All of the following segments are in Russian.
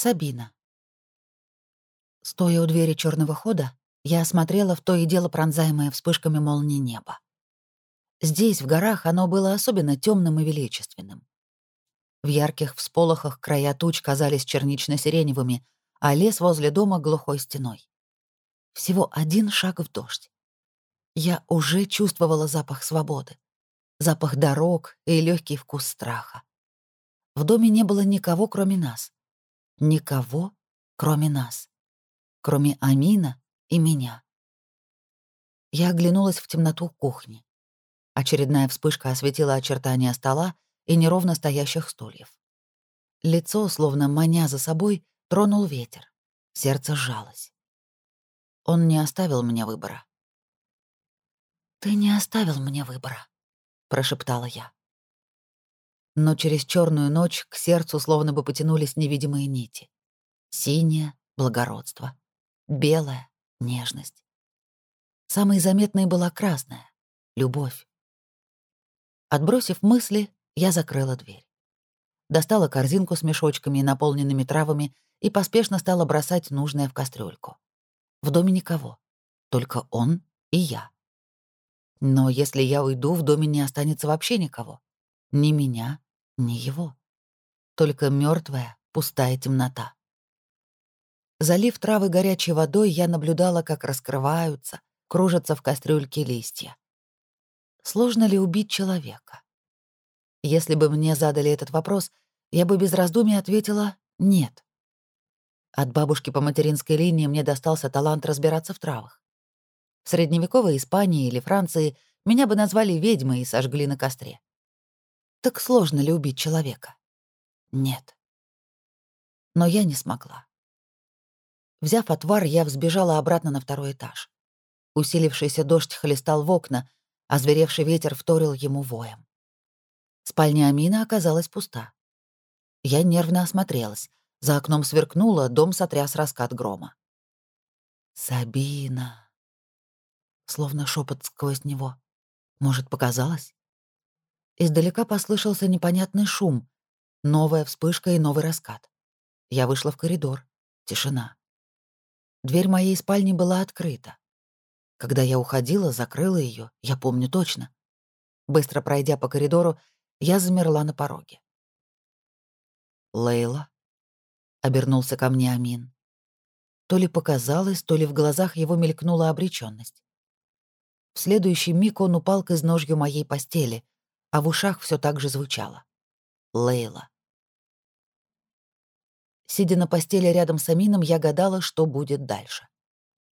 Сабина. Стоя у двери черного хода, я осмотрела в то и дело пронзаемое вспышками молнии небо. Здесь, в горах, оно было особенно темным и величественным. В ярких всполохах края туч казались чернично-сиреневыми, а лес возле дома — глухой стеной. Всего один шаг в дождь. Я уже чувствовала запах свободы, запах дорог и легкий вкус страха. В доме не было никого, кроме нас. Никого, кроме нас. Кроме Амина и меня. Я оглянулась в темноту кухни. Очередная вспышка осветила очертания стола и неровно стоящих стульев. Лицо, словно маня за собой, тронул ветер. Сердце сжалось. Он не оставил мне выбора. «Ты не оставил мне выбора», — прошептала я но через черную ночь к сердцу словно бы потянулись невидимые нити. Синее — благородство, белое — нежность. Самой заметной была красная — любовь. Отбросив мысли, я закрыла дверь. Достала корзинку с мешочками, наполненными травами, и поспешно стала бросать нужное в кастрюльку. В доме никого, только он и я. Но если я уйду, в доме не останется вообще никого. Ни меня, не его. Только мертвая, пустая темнота. Залив травы горячей водой, я наблюдала, как раскрываются, кружатся в кастрюльке листья. Сложно ли убить человека? Если бы мне задали этот вопрос, я бы без раздумий ответила «нет». От бабушки по материнской линии мне достался талант разбираться в травах. В средневековой Испании или Франции меня бы назвали ведьмой и сожгли на костре. Так сложно ли убить человека? Нет. Но я не смогла. Взяв отвар, я взбежала обратно на второй этаж. Усилившийся дождь хлестал в окна, а зверевший ветер вторил ему воем. Спальня Амина оказалась пуста. Я нервно осмотрелась. За окном сверкнуло, дом сотряс раскат грома. «Сабина!» Словно шепот сквозь него. Может, показалось? Издалека послышался непонятный шум. Новая вспышка и новый раскат. Я вышла в коридор. Тишина. Дверь моей спальни была открыта. Когда я уходила, закрыла ее, я помню точно. Быстро пройдя по коридору, я замерла на пороге. «Лейла?» — обернулся ко мне Амин. То ли показалось, то ли в глазах его мелькнула обречённость. В следующий миг он упал к изножью моей постели, а в ушах все так же звучало. Лейла. Сидя на постели рядом с Амином, я гадала, что будет дальше.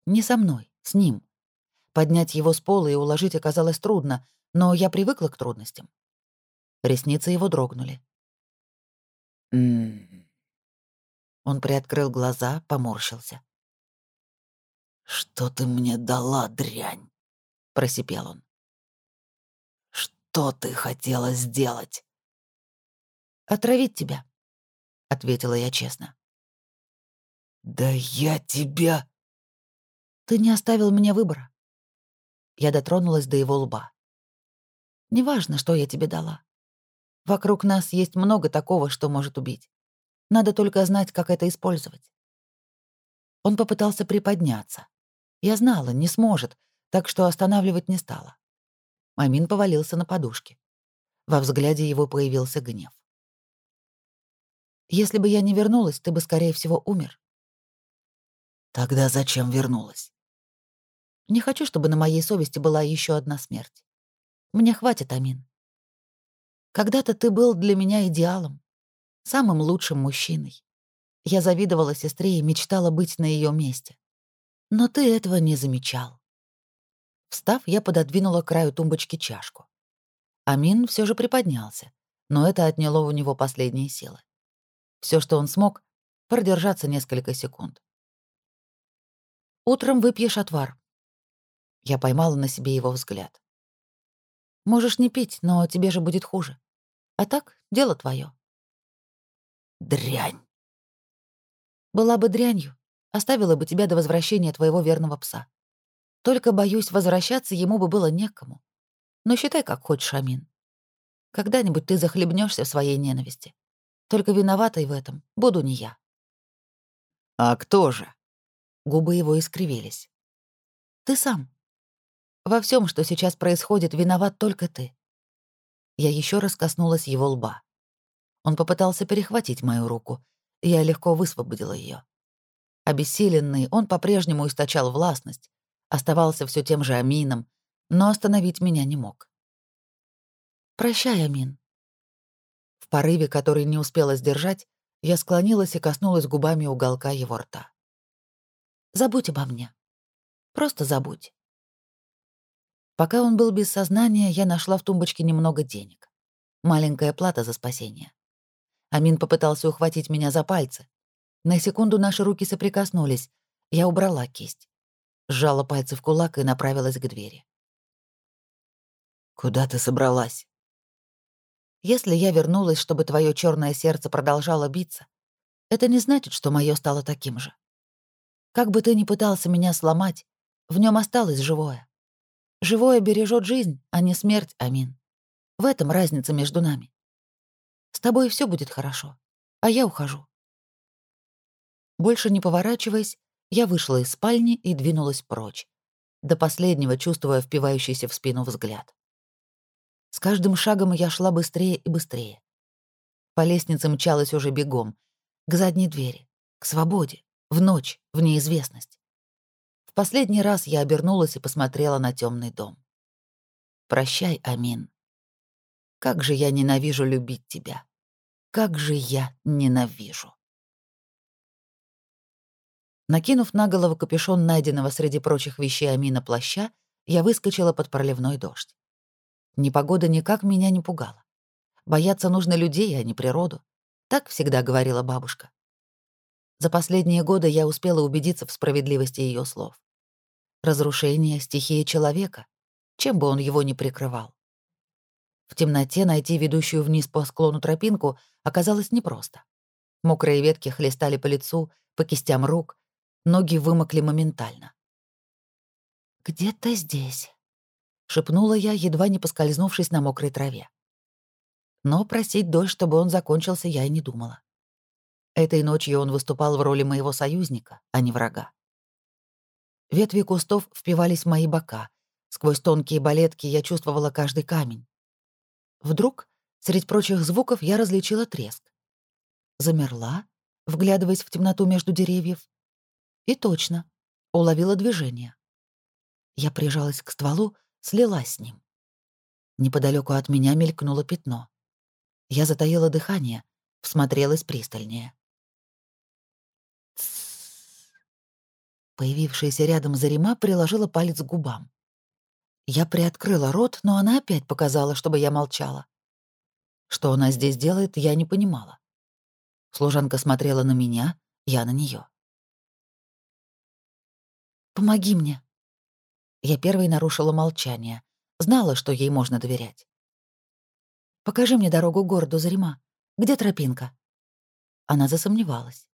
Не со мной, с ним. Поднять его с пола и уложить оказалось трудно, но я привыкла к трудностям. Ресницы его дрогнули. «М-м-м». Он приоткрыл глаза, поморщился. «Что ты мне дала, дрянь?» — просипел он. Что ты хотела сделать?» «Отравить тебя», — ответила я честно. «Да я тебя...» «Ты не оставил мне выбора». Я дотронулась до его лба. «Неважно, что я тебе дала. Вокруг нас есть много такого, что может убить. Надо только знать, как это использовать». Он попытался приподняться. Я знала, не сможет, так что останавливать не стала. Мамин повалился на подушке. Во взгляде его появился гнев. «Если бы я не вернулась, ты бы, скорее всего, умер». «Тогда зачем вернулась?» «Не хочу, чтобы на моей совести была еще одна смерть. Мне хватит, Амин. Когда-то ты был для меня идеалом, самым лучшим мужчиной. Я завидовала сестре и мечтала быть на ее месте. Но ты этого не замечал. Встав, я пододвинула к краю тумбочки чашку. Амин все же приподнялся, но это отняло у него последние силы. Все, что он смог, продержаться несколько секунд. «Утром выпьешь отвар». Я поймала на себе его взгляд. «Можешь не пить, но тебе же будет хуже. А так, дело твое. «Дрянь!» «Была бы дрянью, оставила бы тебя до возвращения твоего верного пса. Только, боюсь, возвращаться ему бы было некому. Но считай, как хочешь, Амин. Когда-нибудь ты захлебнешься в своей ненависти. Только виноватой в этом буду не я. «А кто же?» Губы его искривились. «Ты сам. Во всем, что сейчас происходит, виноват только ты». Я еще раз коснулась его лба. Он попытался перехватить мою руку, я легко высвободила ее. Обессиленный, он по-прежнему источал властность, оставался все тем же Амином, но остановить меня не мог. «Прощай, Амин». В порыве, который не успела сдержать, я склонилась и коснулась губами уголка его рта. «Забудь обо мне. Просто забудь». Пока он был без сознания, я нашла в тумбочке немного денег. Маленькая плата за спасение. Амин попытался ухватить меня за пальцы. На секунду наши руки соприкоснулись. Я убрала кисть. Сжала пальцы в кулак и направилась к двери. «Куда ты собралась?» «Если я вернулась, чтобы твое черное сердце продолжало биться, это не значит, что мое стало таким же. Как бы ты ни пытался меня сломать, в нем осталось живое. Живое бережет жизнь, а не смерть, Амин. В этом разница между нами. С тобой все будет хорошо, а я ухожу. Больше не поворачиваясь, я вышла из спальни и двинулась прочь, до последнего чувствуя впивающийся в спину взгляд. С каждым шагом я шла быстрее и быстрее. По лестнице мчалась уже бегом, к задней двери, к свободе, в ночь, в неизвестность. В последний раз я обернулась и посмотрела на темный дом. «Прощай, Амин. Как же я ненавижу любить тебя. Как же я ненавижу». Накинув на голову капюшон найденного среди прочих вещей Амина плаща, я выскочила под проливной дождь. Непогода никак меня не пугала. Бояться нужно людей, а не природу. Так всегда говорила бабушка. За последние годы я успела убедиться в справедливости ее слов. Разрушение — стихия человека, чем бы он его ни прикрывал. В темноте найти ведущую вниз по склону тропинку оказалось непросто. Мокрые ветки хлестали по лицу, по кистям рук, Ноги вымокли моментально. «Где-то здесь», — шепнула я, едва не поскользнувшись на мокрой траве. Но просить дождь, чтобы он закончился, я и не думала. Этой ночью он выступал в роли моего союзника, а не врага. Ветви кустов впивались в мои бока. Сквозь тонкие балетки я чувствовала каждый камень. Вдруг, среди прочих звуков, я различила треск. Замерла, вглядываясь в темноту между деревьев, и точно, уловила движение. Я прижалась к стволу, слилась с ним. Неподалеку от меня мелькнуло пятно. Я затаила дыхание, всмотрелась пристальнее. Появившаяся рядом Зарима приложила палец к губам. Я приоткрыла рот, но она опять показала, чтобы я молчала. Что она здесь делает, я не понимала. Служанка смотрела на меня, я на нее. Помоги мне». Я первой нарушила молчание. Знала, что ей можно доверять. «Покажи мне дорогу к городу Зарима. Где тропинка?» Она засомневалась.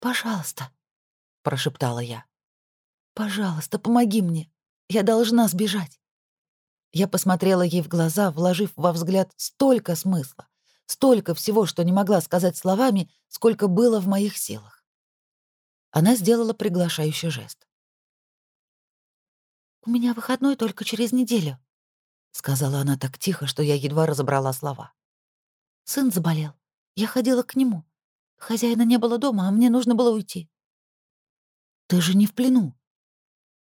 «Пожалуйста», — прошептала я. «Пожалуйста, помоги мне. Я должна сбежать». Я посмотрела ей в глаза, вложив во взгляд столько смысла, столько всего, что не могла сказать словами, сколько было в моих силах. Она сделала приглашающий жест. «У меня выходной только через неделю», — сказала она так тихо, что я едва разобрала слова. «Сын заболел. Я ходила к нему. Хозяина не было дома, а мне нужно было уйти». «Ты же не в плену».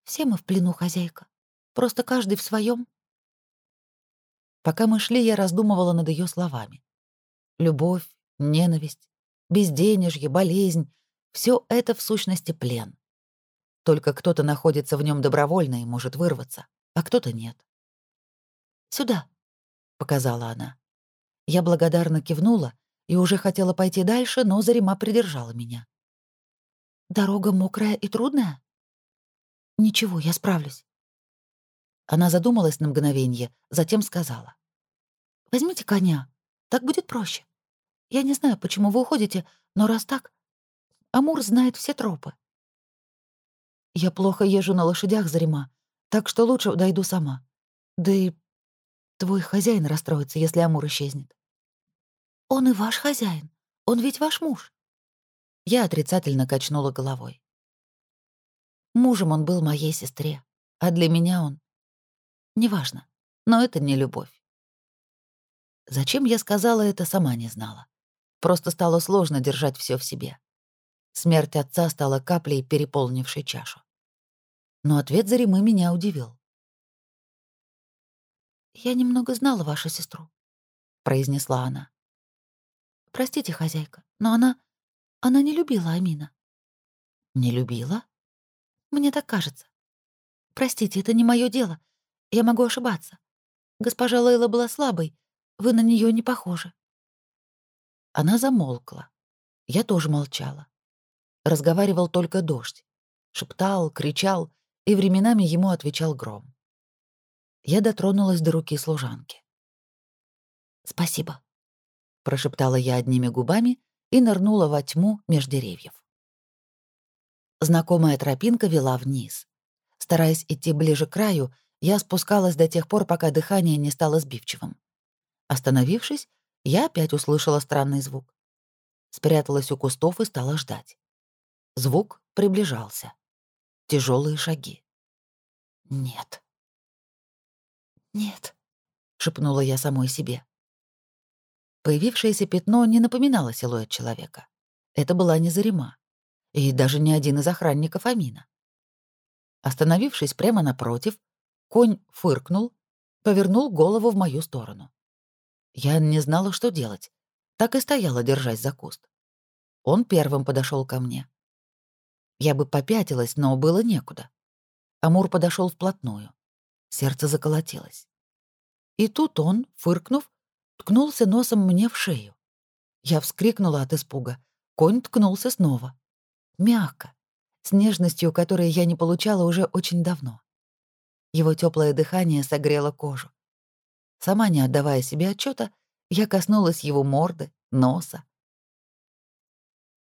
«Все мы в плену, хозяйка. Просто каждый в своем. Пока мы шли, я раздумывала над ее словами. Любовь, ненависть, безденежье, болезнь — все это в сущности плен. Только кто-то находится в нем добровольно и может вырваться, а кто-то нет. «Сюда», — показала она. Я благодарно кивнула и уже хотела пойти дальше, но Зарима придержала меня. «Дорога мокрая и трудная?» «Ничего, я справлюсь». Она задумалась на мгновение, затем сказала. «Возьмите коня, так будет проще. Я не знаю, почему вы уходите, но раз так, Амур знает все тропы. Я плохо езжу на лошадях, Зарима, так что лучше дойду сама. Да и твой хозяин расстроится, если Амур исчезнет. Он и ваш хозяин. Он ведь ваш муж. Я отрицательно качнула головой. Мужем он был моей сестре, а для меня он... Неважно, но это не любовь. Зачем я сказала это, сама не знала. Просто стало сложно держать все в себе. Смерть отца стала каплей, переполнившей чашу. Но ответ Заремы меня удивил. «Я немного знала вашу сестру», — произнесла она. «Простите, хозяйка, но она... она не любила Амина». «Не любила?» «Мне так кажется. Простите, это не мое дело. Я могу ошибаться. Госпожа Лейла была слабой. Вы на нее не похожи». Она замолкла. Я тоже молчала. Разговаривал только дождь. Шептал, кричал, и временами ему отвечал гром. Я дотронулась до руки служанки. «Спасибо», — прошептала я одними губами и нырнула во тьму меж деревьев. Знакомая тропинка вела вниз. Стараясь идти ближе к краю, я спускалась до тех пор, пока дыхание не стало сбивчивым. Остановившись, я опять услышала странный звук. Спряталась у кустов и стала ждать. Звук приближался. Тяжелые шаги. Нет. Нет, шепнула я самой себе. Появившееся пятно не напоминало силуэт человека. Это была не Зарима. И даже не один из охранников Амина. Остановившись прямо напротив, конь фыркнул, повернул голову в мою сторону. Я не знала, что делать. Так и стояла, держась за куст. Он первым подошел ко мне. Я бы попятилась, но было некуда. Амур подошел вплотную. Сердце заколотилось. И тут он, фыркнув, ткнулся носом мне в шею. Я вскрикнула от испуга. Конь ткнулся снова. Мягко, с нежностью, которой я не получала уже очень давно. Его теплое дыхание согрело кожу. Сама не отдавая себе отчета, я коснулась его морды, носа.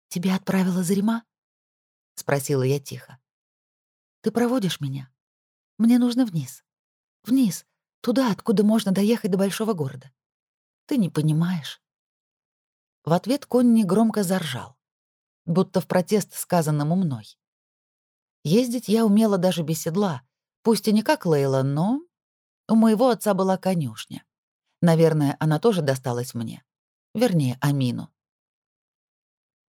«Тебя отправила Зарима?» — спросила я тихо. «Ты проводишь меня? Мне нужно вниз. Вниз, туда, откуда можно доехать до большого города. Ты не понимаешь». В ответ конь негромко заржал, будто в протест сказанному мной. Ездить я умела даже без седла, пусть и не как Лейла, но у моего отца была конюшня. Наверное, она тоже досталась мне. Вернее, Амину.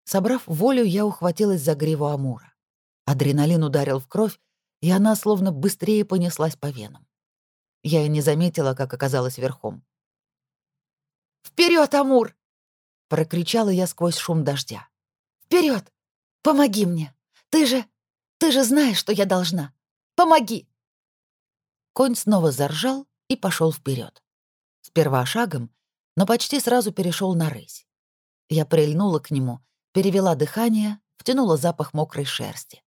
Собрав волю, я ухватилась за гриву Амура. Адреналин ударил в кровь, и она словно быстрее понеслась по венам. Я и не заметила, как оказалась верхом. Вперед, Амур!» — прокричала я сквозь шум дождя. Вперед! Помоги мне! Ты же... Ты же знаешь, что я должна! Помоги!» Конь снова заржал и пошел вперед. Сперва шагом, но почти сразу перешел на рысь. Я прильнула к нему перевела дыхание, втянула запах мокрой шерсти.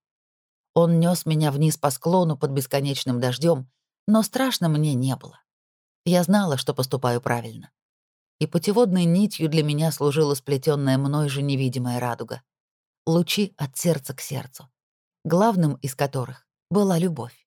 Он нес меня вниз по склону под бесконечным дождем, но страшно мне не было. Я знала, что поступаю правильно. И путеводной нитью для меня служила сплетенная мной же невидимая радуга. Лучи от сердца к сердцу, главным из которых была любовь.